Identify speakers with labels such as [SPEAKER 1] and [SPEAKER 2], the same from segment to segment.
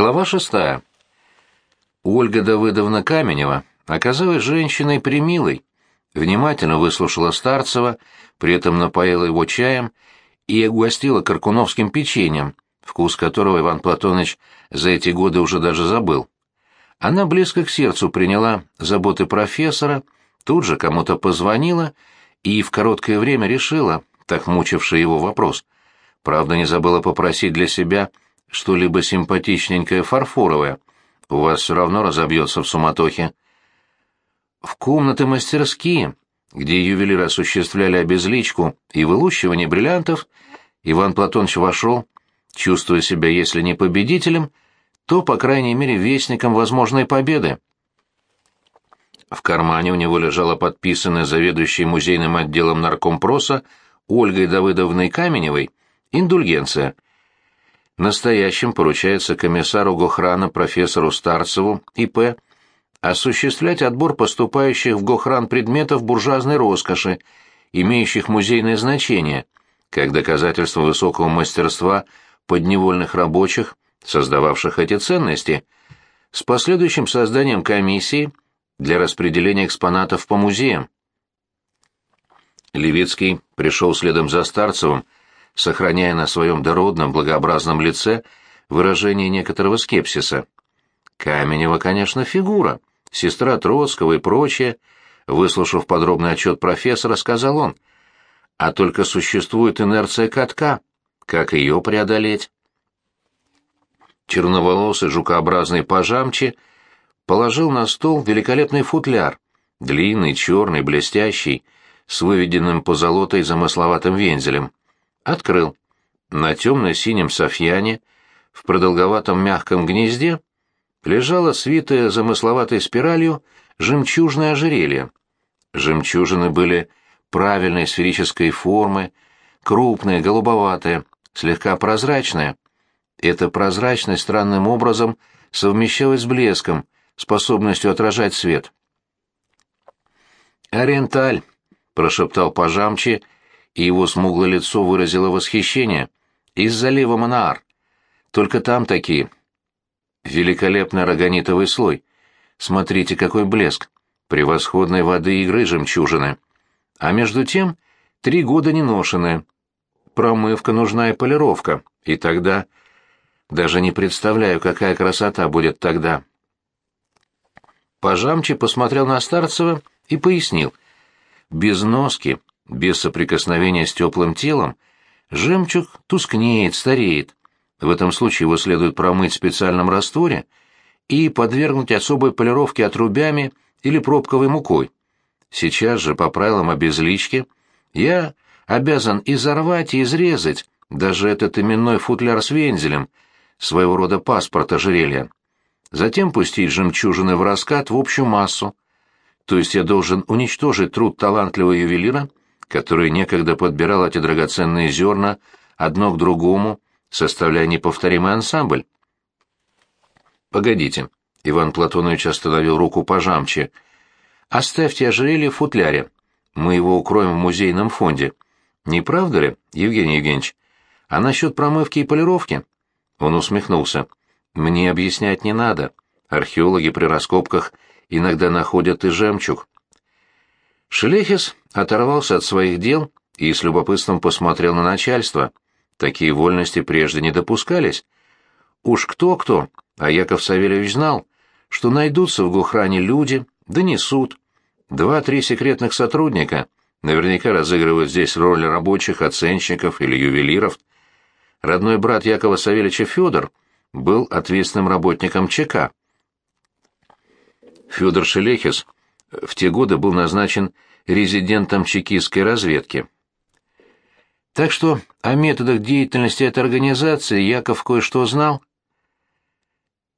[SPEAKER 1] Глава шестая. Ольга Давыдовна Каменева оказалась женщиной примилой, внимательно выслушала Старцева, при этом напоила его чаем и угостила каркуновским печеньем, вкус которого Иван Платоныч за эти годы уже даже забыл. Она близко к сердцу приняла заботы профессора, тут же кому-то позвонила и в короткое время решила, так мучивший его вопрос. Правда, не забыла попросить для себя что-либо симпатичненькое фарфоровое. У вас все равно разобьется в суматохе. В комнаты-мастерские, где ювелиры осуществляли обезличку и вылущивание бриллиантов, Иван Платонович вошел, чувствуя себя, если не победителем, то, по крайней мере, вестником возможной победы. В кармане у него лежала подписанная заведующей музейным отделом наркомпроса Ольгой Давыдовной Каменевой индульгенция — Настоящим поручается комиссару Гохрана профессору Старцеву И.П. осуществлять отбор поступающих в Гохран предметов буржуазной роскоши, имеющих музейное значение, как доказательство высокого мастерства подневольных рабочих, создававших эти ценности, с последующим созданием комиссии для распределения экспонатов по музеям. Левицкий пришел следом за Старцевым, сохраняя на своем дородном, благообразном лице выражение некоторого скепсиса. Каменева, конечно, фигура, сестра Троцкого и прочее, выслушав подробный отчет профессора, сказал он, а только существует инерция катка, как ее преодолеть? Черноволосый жукообразный пожамчи положил на стол великолепный футляр, длинный, черный, блестящий, с выведенным позолотой замысловатым вензелем. Открыл. На темно-синем софьяне, в продолговатом мягком гнезде, лежало свитое замысловатой спиралью жемчужное ожерелье. Жемчужины были правильной сферической формы, крупные, голубоватые, слегка прозрачные. Эта прозрачность странным образом совмещалась с блеском, способностью отражать свет. «Ориенталь», — прошептал пожамчи и его смуглое лицо выразило восхищение. «Из залива Манаар. Только там такие. Великолепный рогонитовый слой. Смотрите, какой блеск. Превосходной воды игры жемчужины. А между тем три года не ношены. Промывка нужна и полировка. И тогда... Даже не представляю, какая красота будет тогда». Пожамчи посмотрел на Старцева и пояснил. «Без носки без соприкосновения с теплым телом, жемчуг тускнеет, стареет. В этом случае его следует промыть в специальном растворе и подвергнуть особой полировке отрубями или пробковой мукой. Сейчас же, по правилам обезлички, я обязан изорвать и изрезать даже этот именной футляр с вензелем, своего рода паспорт ожерелья. Затем пустить жемчужины в раскат в общую массу. То есть я должен уничтожить труд талантливого ювелира который некогда подбирал эти драгоценные зерна одно к другому, составляя неповторимый ансамбль. «Погодите», — Иван Платонович остановил руку пожамче, — «оставьте ожерелье в футляре, мы его укроем в музейном фонде. Не правда ли, Евгений Евгеньевич? А насчет промывки и полировки?» Он усмехнулся. «Мне объяснять не надо. Археологи при раскопках иногда находят и жемчуг. Шелехис оторвался от своих дел и с любопытством посмотрел на начальство. Такие вольности прежде не допускались. Уж кто-кто, а Яков Савельевич знал, что найдутся в Гухране люди, донесут. Два-три секретных сотрудника наверняка разыгрывают здесь роли рабочих, оценщиков или ювелиров. Родной брат Якова Савельевича Федор был ответственным работником ЧК. Федор Шелехис — в те годы был назначен резидентом чекистской разведки. Так что о методах деятельности этой организации Яков кое-что знал.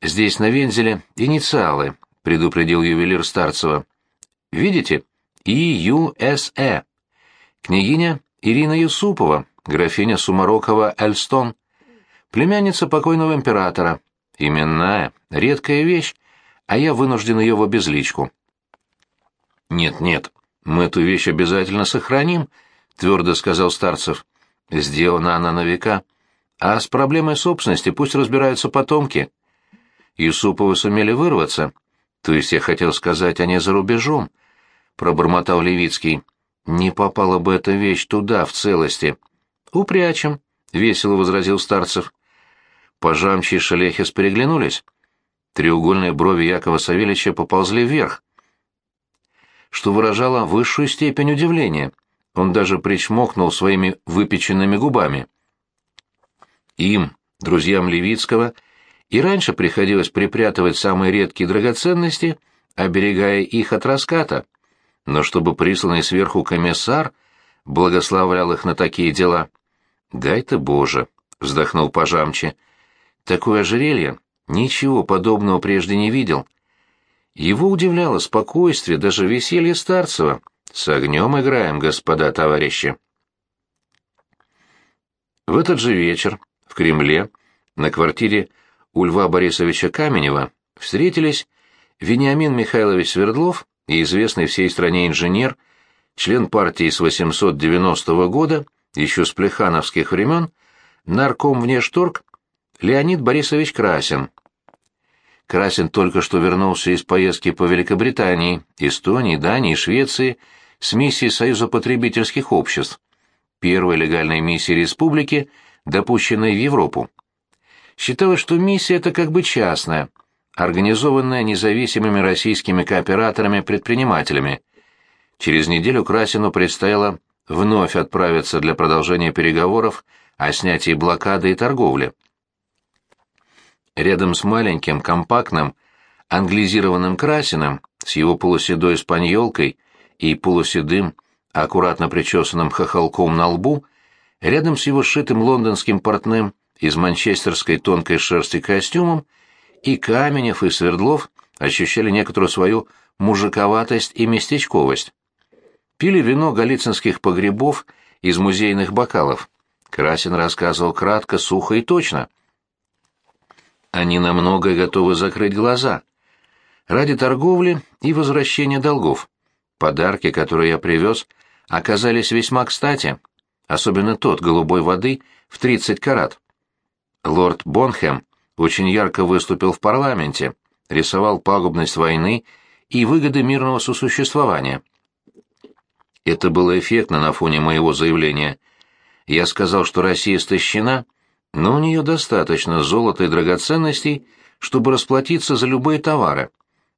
[SPEAKER 1] «Здесь на вензеле инициалы», — предупредил ювелир Старцева. «Видите? ИЮСЭ. Княгиня Ирина Юсупова, графиня Сумарокова-Эльстон, племянница покойного императора. Именная, редкая вещь, а я вынужден ее в обезличку». «Нет-нет, мы эту вещь обязательно сохраним», — твердо сказал Старцев. «Сделана она на века. А с проблемой собственности пусть разбираются потомки». Юсуповы сумели вырваться. То есть я хотел сказать, они за рубежом, — пробормотал Левицкий. Не попала бы эта вещь туда, в целости. Упрячем, — весело возразил Старцев. Пожамчи и Шелехис переглянулись. Треугольные брови Якова Савельича поползли вверх, что выражало высшую степень удивления. Он даже причмокнул своими выпеченными губами. Им, друзьям Левицкого, и раньше приходилось припрятывать самые редкие драгоценности, оберегая их от раската. Но чтобы присланный сверху комиссар благословлял их на такие дела. «Дай ты, Боже!» — вздохнул пожамче. «Такое ожерелье ничего подобного прежде не видел». Его удивляло спокойствие, даже веселье Старцева. «С огнем играем, господа товарищи». В этот же вечер в Кремле, на квартире у Льва Борисовича Каменева, встретились Вениамин Михайлович Свердлов и известный всей стране инженер, член партии с 890 года, еще с плехановских времен, нарком внешторг Леонид Борисович Красин. Красин только что вернулся из поездки по Великобритании, Эстонии, Дании, Швеции с миссией Союза потребительских обществ, первой легальной миссии республики – допущенной в Европу. Считалось, что миссия эта как бы частная, организованная независимыми российскими кооператорами-предпринимателями. Через неделю Красину предстояло вновь отправиться для продолжения переговоров о снятии блокады и торговли. Рядом с маленьким, компактным, англизированным Красиным, с его полуседой спаньолкой и полуседым, аккуратно причесанным хохолком на лбу, Рядом с его сшитым лондонским портным из манчестерской тонкой шерсти костюмом и Каменев, и Свердлов ощущали некоторую свою мужиковатость и местечковость. Пили вино галицинских погребов из музейных бокалов. Красин рассказывал кратко, сухо и точно. Они на многое готовы закрыть глаза. Ради торговли и возвращения долгов. Подарки, которые я привез, оказались весьма кстати особенно тот голубой воды в 30 карат. Лорд Бонхэм очень ярко выступил в парламенте, рисовал пагубность войны и выгоды мирного сосуществования. Это было эффектно на фоне моего заявления. Я сказал, что Россия истощена, но у нее достаточно золота и драгоценностей, чтобы расплатиться за любые товары.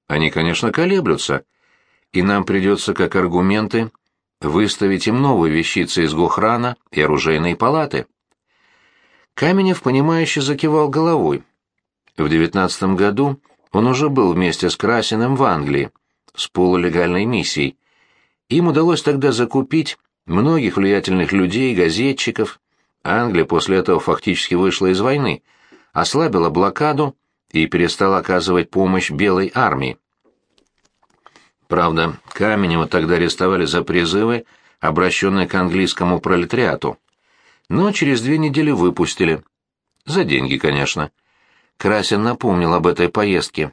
[SPEAKER 1] Они, конечно, колеблются, и нам придется, как аргументы, выставить им новые вещицы из Гохрана и оружейной палаты. Каменев, понимающе закивал головой. В девятнадцатом году он уже был вместе с Красиным в Англии, с полулегальной миссией. Им удалось тогда закупить многих влиятельных людей, газетчиков. Англия после этого фактически вышла из войны, ослабила блокаду и перестала оказывать помощь Белой армии. Правда, Каменева тогда арестовали за призывы, обращенные к английскому пролетариату. Но через две недели выпустили. За деньги, конечно. Красин напомнил об этой поездке.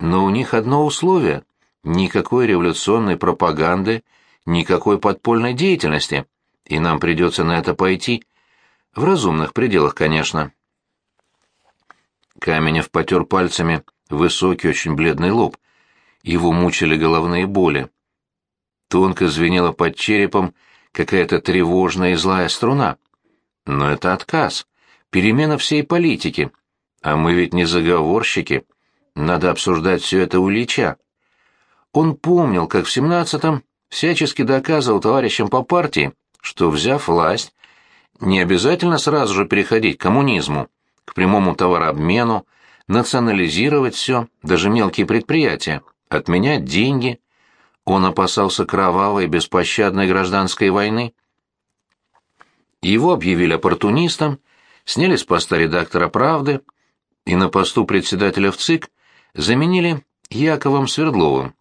[SPEAKER 1] Но у них одно условие — никакой революционной пропаганды, никакой подпольной деятельности, и нам придется на это пойти. В разумных пределах, конечно. Каменев потер пальцами высокий, очень бледный лоб. Его мучили головные боли. Тонко звенела под черепом какая-то тревожная и злая струна. Но это отказ, перемена всей политики. А мы ведь не заговорщики. Надо обсуждать все это у Ильича. Он помнил, как в семнадцатом всячески доказывал товарищам по партии, что, взяв власть, не обязательно сразу же переходить к коммунизму, к прямому товарообмену, национализировать все, даже мелкие предприятия отменять деньги. Он опасался кровавой беспощадной гражданской войны. Его объявили оппортунистом, сняли с поста редактора «Правды» и на посту председателя в ЦИК заменили Яковом Свердловым.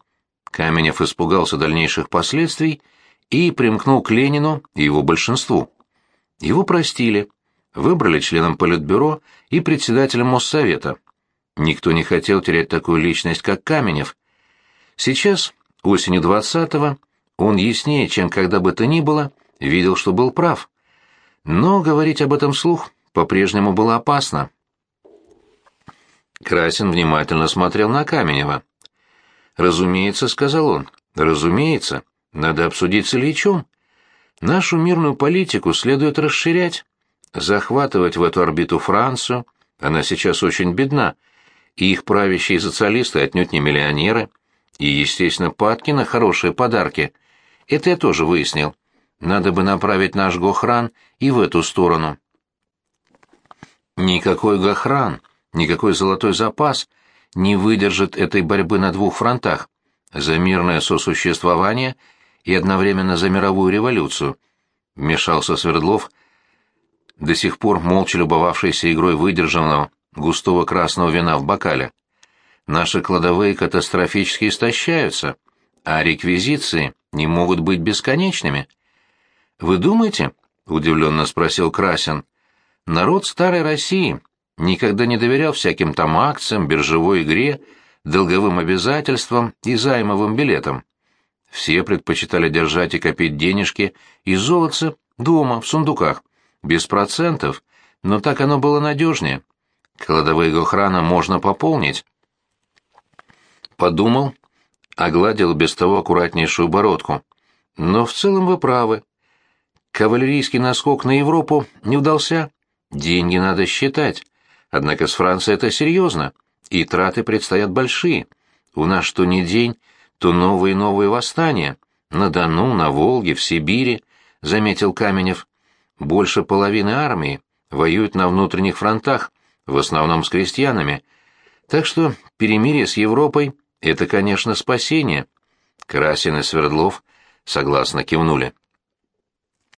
[SPEAKER 1] Каменев испугался дальнейших последствий и примкнул к Ленину и его большинству. Его простили, выбрали членом Политбюро и председателем Моссовета. Никто не хотел терять такую личность, как Каменев, Сейчас, осенью двадцатого, он яснее, чем когда бы то ни было, видел, что был прав. Но говорить об этом вслух по-прежнему было опасно. Красин внимательно смотрел на Каменева. «Разумеется», — сказал он, — «разумеется, надо обсудить с Ильичом. Нашу мирную политику следует расширять, захватывать в эту орбиту Францию, она сейчас очень бедна, и их правящие социалисты отнюдь не миллионеры, и, естественно, падки на хорошие подарки. Это я тоже выяснил. Надо бы направить наш Гохран и в эту сторону. Никакой Гохран, никакой золотой запас не выдержит этой борьбы на двух фронтах за мирное сосуществование и одновременно за мировую революцию, вмешался Свердлов, до сих пор молча любовавшийся игрой выдержанного густого красного вина в бокале. Наши кладовые катастрофически истощаются, а реквизиции не могут быть бесконечными. «Вы думаете?» — удивленно спросил Красин. «Народ старой России никогда не доверял всяким там акциям, биржевой игре, долговым обязательствам и займовым билетам. Все предпочитали держать и копить денежки и золотце дома, в сундуках, без процентов, но так оно было надежнее. Кладовые Гохрана можно пополнить». Подумал, огладил без того аккуратнейшую бородку. «Но в целом вы правы. Кавалерийский наскок на Европу не удался. Деньги надо считать. Однако с Францией это серьезно, и траты предстоят большие. У нас что ни день, то новые и новые восстания. На Дону, на Волге, в Сибири, — заметил Каменев. Больше половины армии воюют на внутренних фронтах, в основном с крестьянами. Так что перемирие с Европой — это, конечно, спасение. Красин и Свердлов согласно кивнули.